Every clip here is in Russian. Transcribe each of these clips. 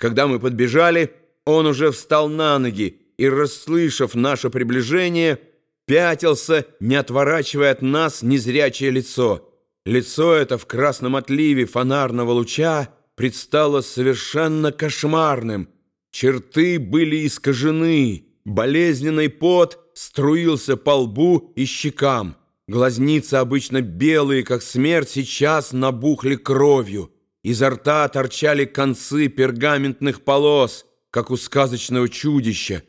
Когда мы подбежали, он уже встал на ноги и, расслышав наше приближение, пятился, не отворачивая от нас незрячее лицо. Лицо это в красном отливе фонарного луча предстало совершенно кошмарным. Черты были искажены, болезненный пот струился по лбу и щекам. Глазницы, обычно белые, как смерть, сейчас набухли кровью. Изо рта торчали концы пергаментных полос, как у сказочного чудища,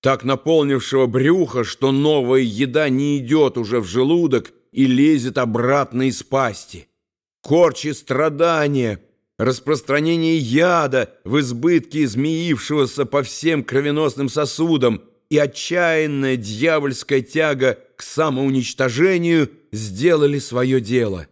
так наполнившего брюхо, что новая еда не идет уже в желудок и лезет обратно из пасти. Корчи страдания, распространение яда в избытке змеившегося по всем кровеносным сосудам и отчаянная дьявольская тяга к самоуничтожению сделали свое дело.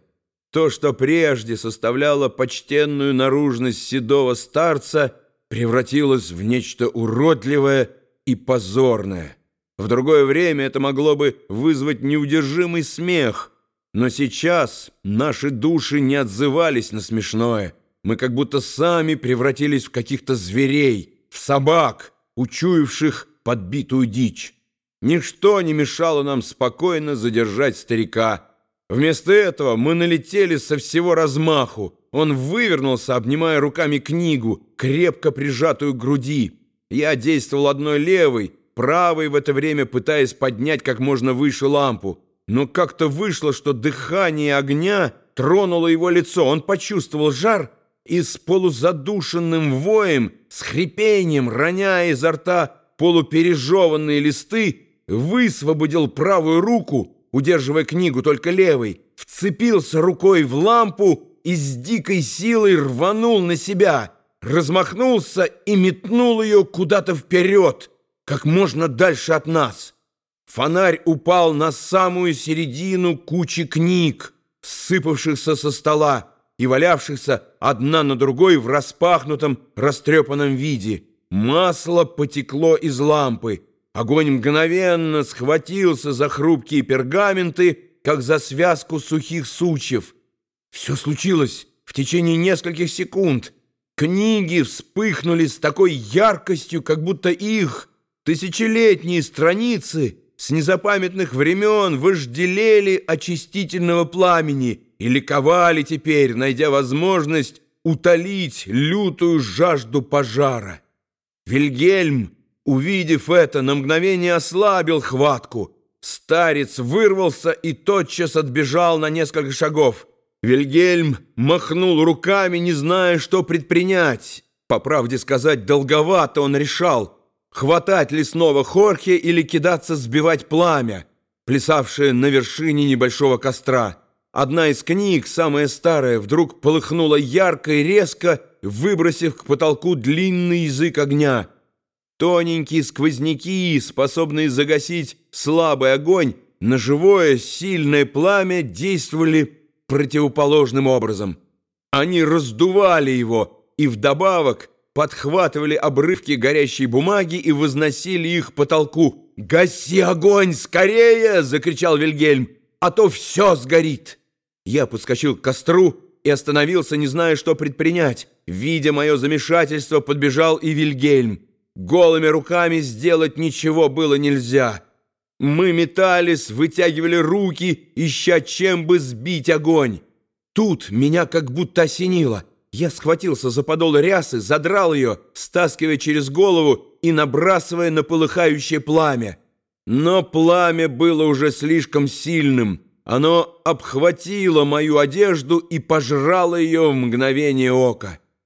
То, что прежде составляло почтенную наружность седого старца, превратилось в нечто уродливое и позорное. В другое время это могло бы вызвать неудержимый смех, но сейчас наши души не отзывались на смешное. Мы как будто сами превратились в каких-то зверей, в собак, учуявших подбитую дичь. Ничто не мешало нам спокойно задержать старика, Вместо этого мы налетели со всего размаху. Он вывернулся, обнимая руками книгу, крепко прижатую к груди. Я действовал одной левой, правой в это время пытаясь поднять как можно выше лампу. Но как-то вышло, что дыхание огня тронуло его лицо. Он почувствовал жар и с полузадушенным воем, с хрипением, роняя изо рта полупережеванные листы, высвободил правую руку, удерживая книгу только левой, вцепился рукой в лампу и с дикой силой рванул на себя, размахнулся и метнул ее куда-то вперед, как можно дальше от нас. Фонарь упал на самую середину кучи книг, сыпавшихся со стола и валявшихся одна на другой в распахнутом, растрепанном виде. Масло потекло из лампы, Огонь мгновенно схватился за хрупкие пергаменты, как за связку сухих сучьев. Все случилось в течение нескольких секунд. Книги вспыхнули с такой яркостью, как будто их тысячелетние страницы с незапамятных времен вожделели очистительного пламени и ликовали теперь, найдя возможность утолить лютую жажду пожара. Вильгельм Увидев это, на мгновение ослабил хватку. Старец вырвался и тотчас отбежал на несколько шагов. Вильгельм махнул руками, не зная, что предпринять. По правде сказать, долговато он решал, хватать лесного хорхе или кидаться сбивать пламя, плясавшее на вершине небольшого костра. Одна из книг, самая старая, вдруг полыхнула ярко и резко, выбросив к потолку длинный язык огня — Тоненькие сквозняки, способные загасить слабый огонь, на живое сильное пламя действовали противоположным образом. Они раздували его и вдобавок подхватывали обрывки горящей бумаги и возносили их потолку. «Гаси огонь скорее!» — закричал Вильгельм. «А то все сгорит!» Я подскочил к костру и остановился, не зная, что предпринять. Видя мое замешательство, подбежал и Вильгельм. Голыми руками сделать ничего было нельзя. Мы метались, вытягивали руки, ища чем бы сбить огонь. Тут меня как будто осенило. Я схватился за подол рясы, задрал ее, стаскивая через голову и набрасывая на полыхающее пламя. Но пламя было уже слишком сильным. Оно обхватило мою одежду и пожрало ее в мгновение ока.